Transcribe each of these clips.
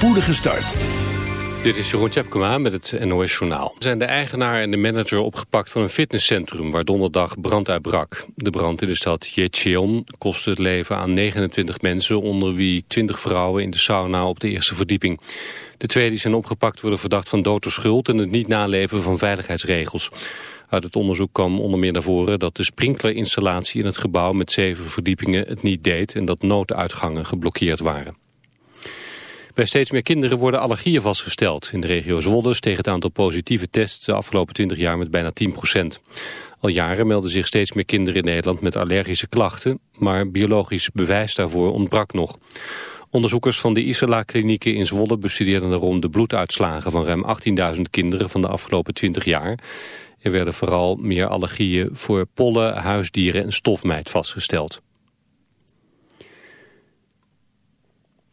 spoedige start. Dit is Jeroen Tjepkema met het NOS Journaal. zijn de eigenaar en de manager opgepakt van een fitnesscentrum... waar donderdag brand uitbrak. De brand in de stad Jecheon kostte het leven aan 29 mensen... onder wie 20 vrouwen in de sauna op de eerste verdieping. De twee die zijn opgepakt worden verdacht van dood door schuld... en het niet naleven van veiligheidsregels. Uit het onderzoek kwam onder meer naar voren dat de sprinklerinstallatie in het gebouw met zeven verdiepingen het niet deed en dat nooduitgangen geblokkeerd waren. Bij steeds meer kinderen worden allergieën vastgesteld. In de regio Zwolle steeg het aantal positieve tests de afgelopen 20 jaar met bijna 10% Al jaren melden zich steeds meer kinderen in Nederland met allergische klachten, maar biologisch bewijs daarvoor ontbrak nog. Onderzoekers van de Isala-klinieken in Zwolle bestudeerden daarom de bloeduitslagen van ruim 18.000 kinderen van de afgelopen 20 jaar. Er werden vooral meer allergieën voor pollen, huisdieren en stofmijt vastgesteld.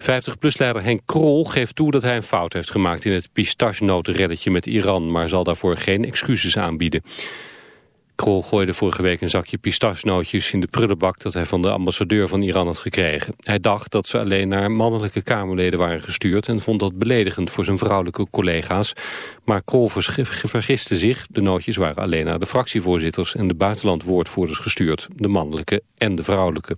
50PLUS-leider Henk Krol geeft toe dat hij een fout heeft gemaakt in het pistachenotenreddetje met Iran, maar zal daarvoor geen excuses aanbieden. Krol gooide vorige week een zakje pistachenootjes in de prullenbak dat hij van de ambassadeur van Iran had gekregen. Hij dacht dat ze alleen naar mannelijke Kamerleden waren gestuurd en vond dat beledigend voor zijn vrouwelijke collega's. Maar Krol vergiste zich. De nootjes waren alleen naar de fractievoorzitters en de buitenlandwoordvoerders gestuurd. De mannelijke en de vrouwelijke.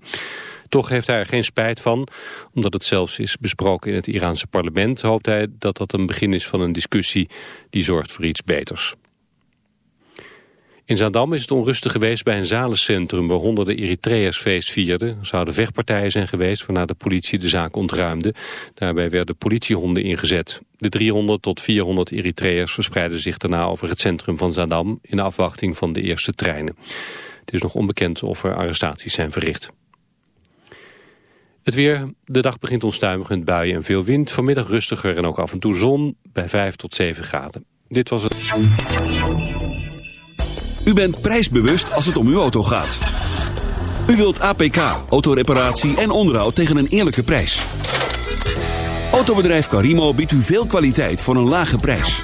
Toch heeft hij er geen spijt van. Omdat het zelfs is besproken in het Iraanse parlement... hoopt hij dat dat een begin is van een discussie die zorgt voor iets beters. In Zaandam is het onrustig geweest bij een zalencentrum waar honderden Eritreërs feest vierden. Er zouden vechtpartijen zijn geweest waarna de politie de zaak ontruimde. Daarbij werden politiehonden ingezet. De 300 tot 400 Eritreërs verspreidden zich daarna over het centrum van Zaandam in afwachting van de eerste treinen. Het is nog onbekend of er arrestaties zijn verricht. Het weer, de dag begint onstuimig met buien en veel wind. Vanmiddag rustiger en ook af en toe zon bij 5 tot 7 graden. Dit was het. U bent prijsbewust als het om uw auto gaat. U wilt APK, autoreparatie en onderhoud tegen een eerlijke prijs. Autobedrijf Carimo biedt u veel kwaliteit voor een lage prijs.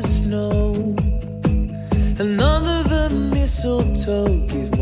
Snow. And under the mistletoe, give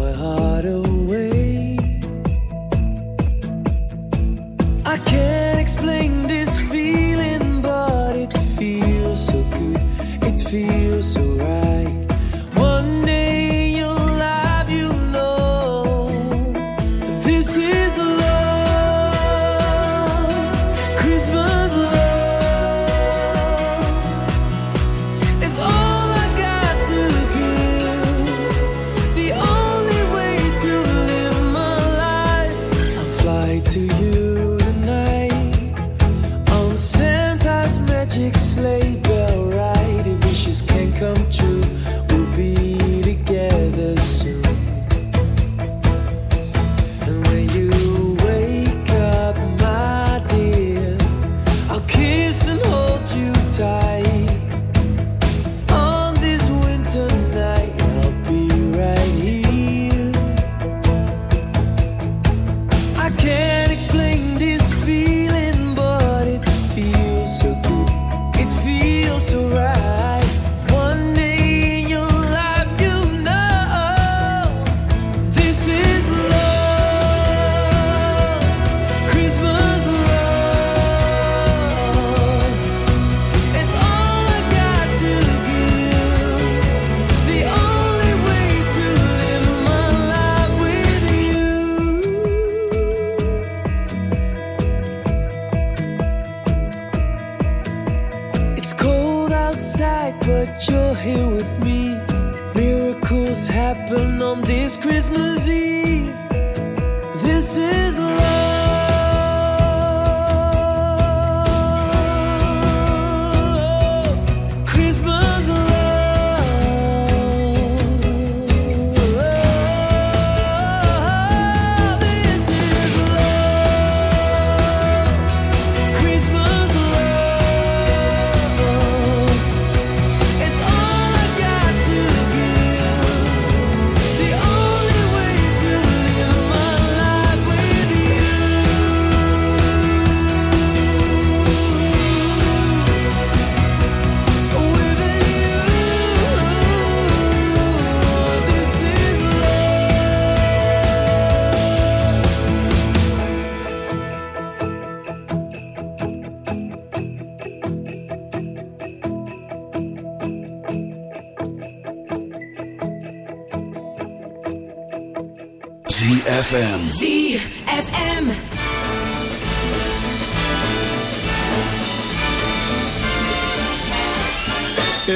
Christmas Eve.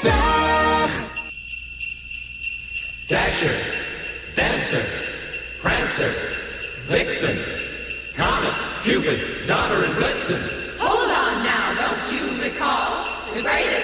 De 50. Dasher, Dancer, Prancer, Vixen, Comet, Cupid, Donner and Blitzen. Hold on now, don't you recall the greatest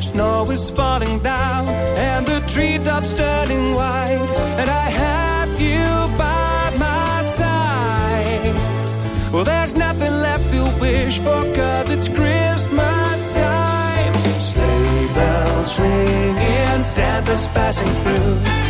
Snow is falling down, and the treetops turning white, and I have you by my side. Well, there's nothing left to wish for, cause it's Christmas time. Sleigh bells ringing, Santa's passing through.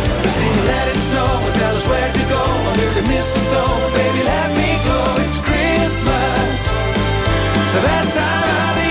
Sing let it snow and tell us where to go under the mistletoe. Baby, let me go. It's Christmas, the best time of the year.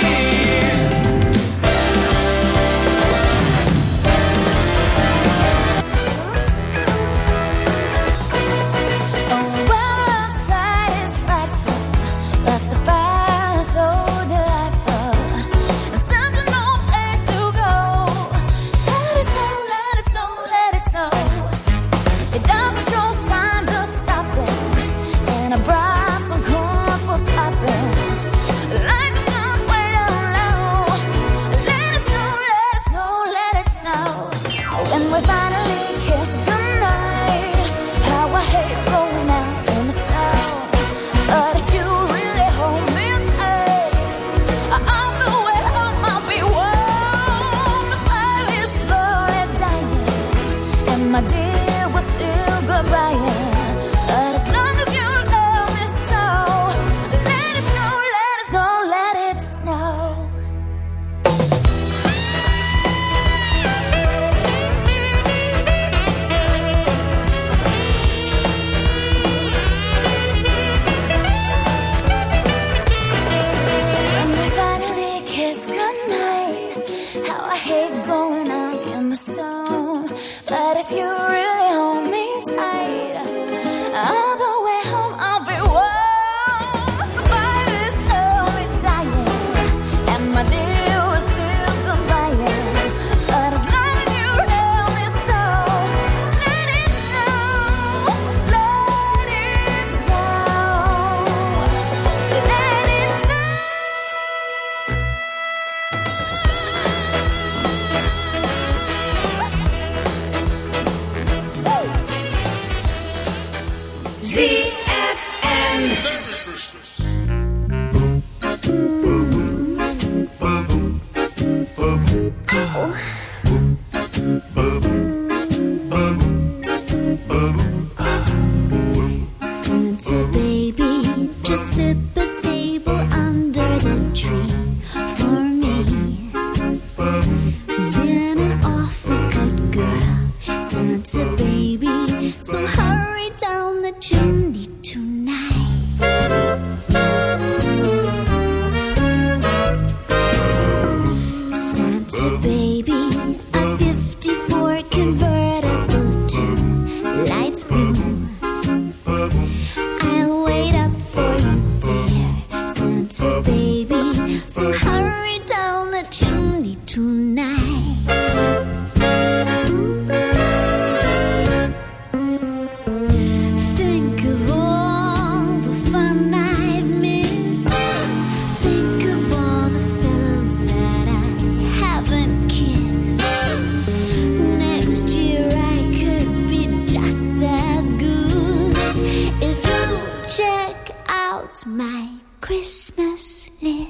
my Christmas list.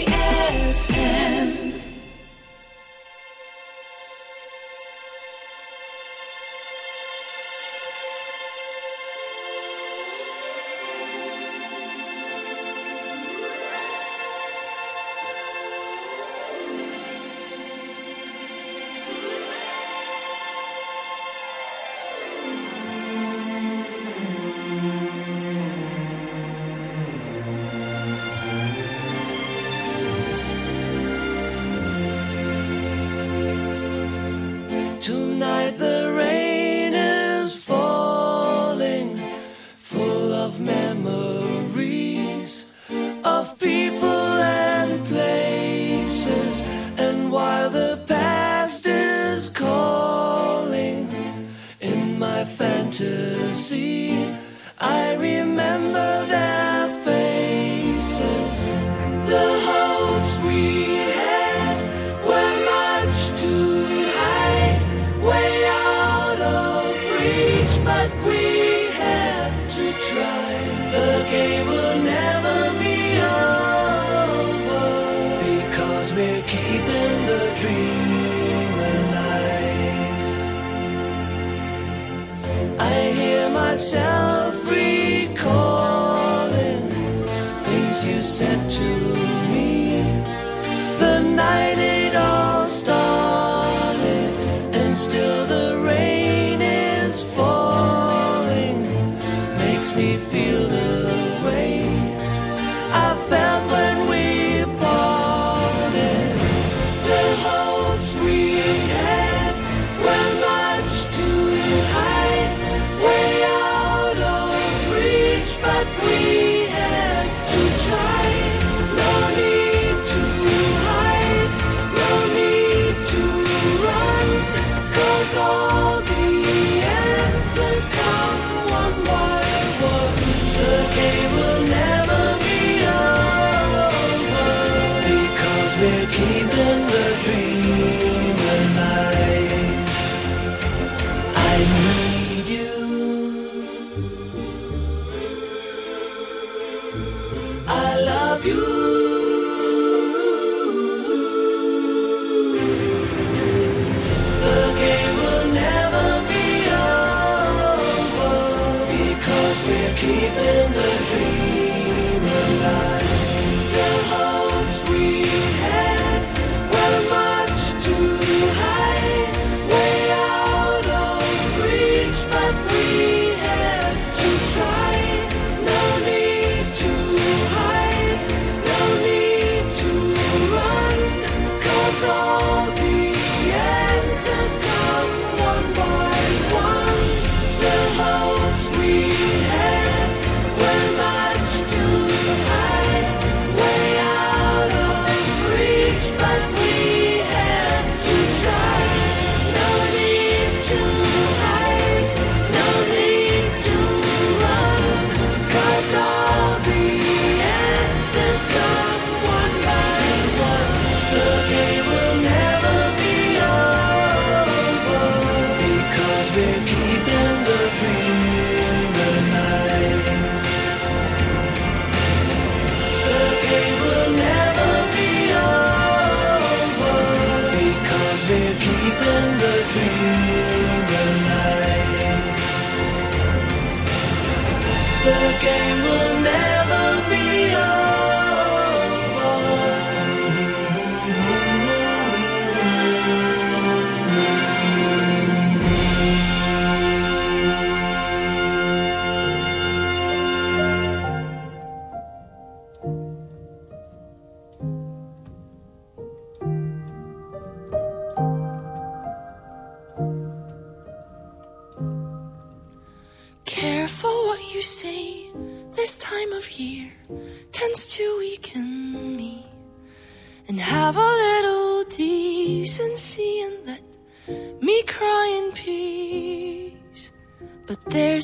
Hear we're keeping the dream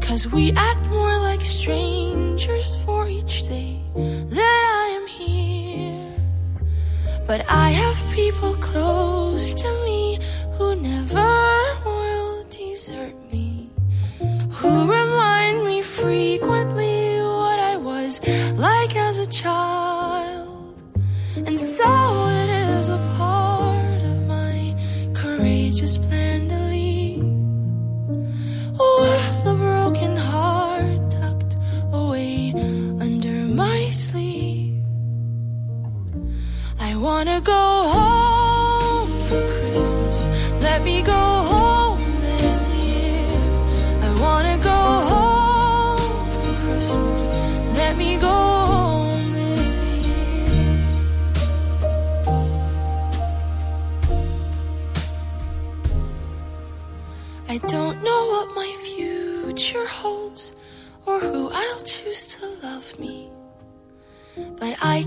Cause we act more like strangers for each day that I am here. But I have people close to me who never will desert me. Who remind me frequently what I was like as a child. And so it is a part of my courageous plan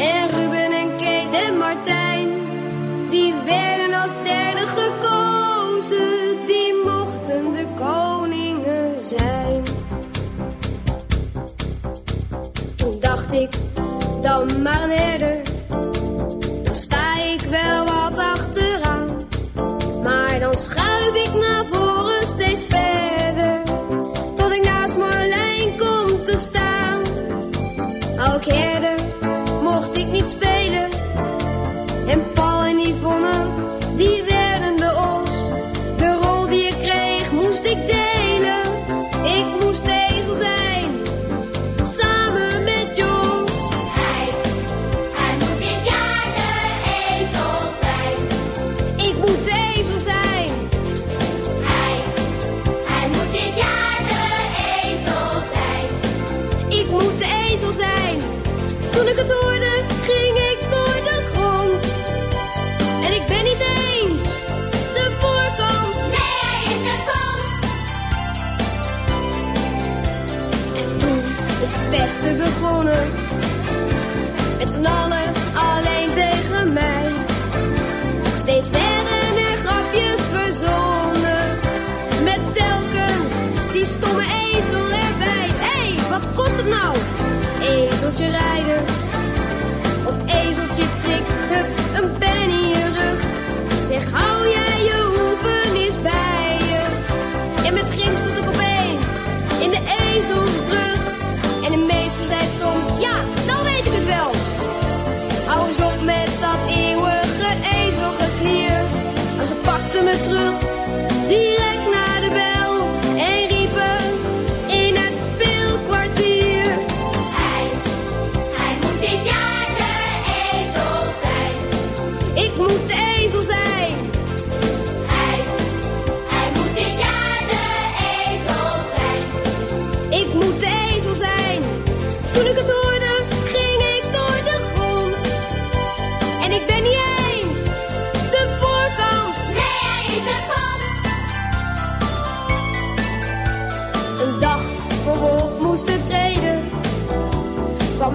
En Ruben en Kees en Martijn. Die werden als derde gekozen. Die mochten de koningen zijn. Toen dacht ik, dan maar een herder. Ik niet spelen. Begonnen. Met z'n allen alleen tegen mij. Steeds werden er grapjes verzonnen. Met telkens die stomme ezel erbij. Hey, wat kost het nou? Ezeltje rijden. Of ezeltje prik, hup, een pen in je rug. Zeg, hou jij ezelgeklier. Maar ze pakten me terug,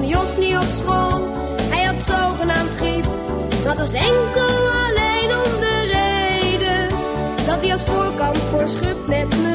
Jos niet op school. Hij had zogenaamd griep. Dat was enkel alleen om de reden dat hij als voorkant voor schub met me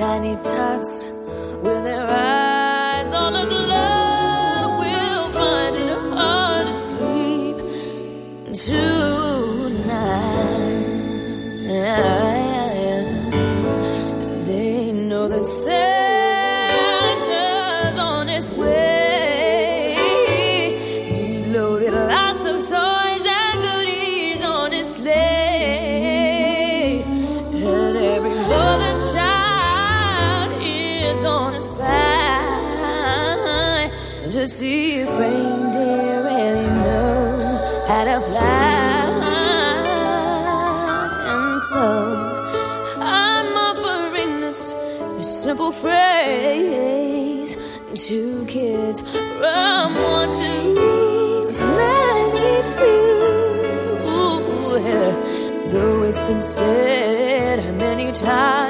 Tiny tots been said many times,